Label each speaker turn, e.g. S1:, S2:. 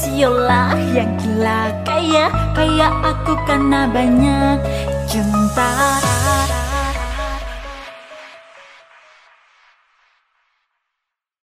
S1: Siolah yang gila. Kaya Kaya aku karena banyak cinta.